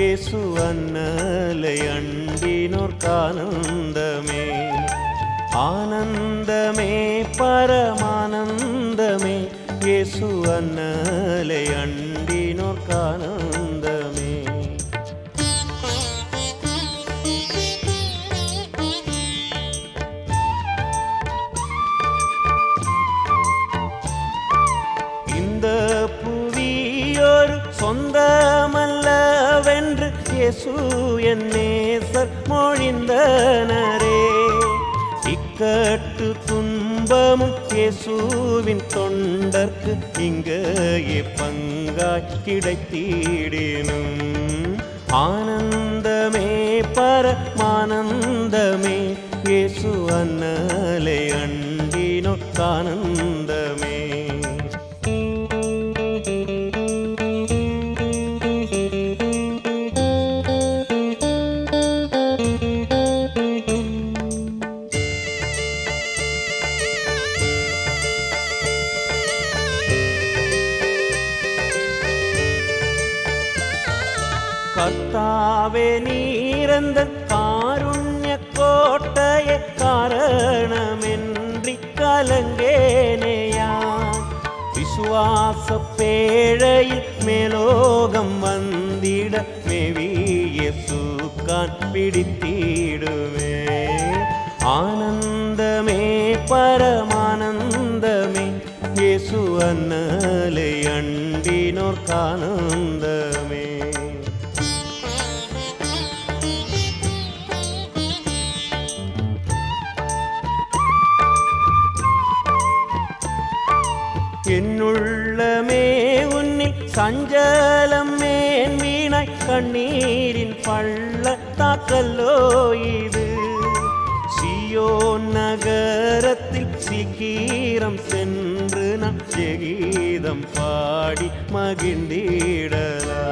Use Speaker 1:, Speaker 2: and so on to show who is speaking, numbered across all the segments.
Speaker 1: இயேசு அன்னலை அண்டினோர்க்கானந்தமே ஆனந்தமே பரமானந்தமே. இயேசு அன்னலை அண்டினோர்க்கானந்தமே என்று இயேசு என் நேசர் மொழிந்தனரே இக்கட்டு துன்பமும் இயேசுவின் தொண்டர்க்கு இங்கேயே பங்காய் கிடைத்திடினும். ஆனந்தமே பரமானந்தமே இயேசு அன்னலை அண்டினோ ஆனந்தமே கர்த்தாவே நீரந்த காருண்ய கோட்டைய காரணமின்றி கலங்கேனேயா. விசுவாச பேழையில் மேலோகம் வந்திட மேவிய சூக்கான் பிடித்திடுமே. ஆனந்தமே பரமானந்தமே இயேசு அண்டினோர் அண்டினோர்க்கானந்தமே என்னுள்ளமே உன்னில் சஞ்சலம் மேன் வீணாய்? கண்ணீரின் பள்ளத்தாக்கல்லோ இது? சியோ நகரத்தில் சீக்கிரம் சென்று நான் ஜெகீதம் பாடி மகிழ்ந்திடலா?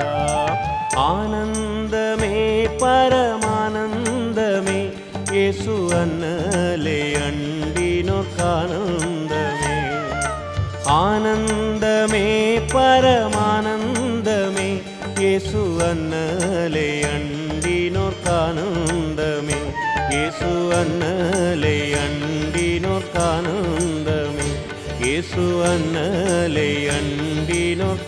Speaker 1: ஆனந்தமே பரமானந்தமே இயேசு அண்ணலே அண்டினோர்க்கானந்தமே ஆனந்தமே பரமானந்தமே இயேசு அன்னலை அண்டினோர்க்கானந்தமே இயேசு அன்னலை அண்டினோர்க்கானந்தமே இயேசு அன்னலை அண்டினோர்க்கானந்தமே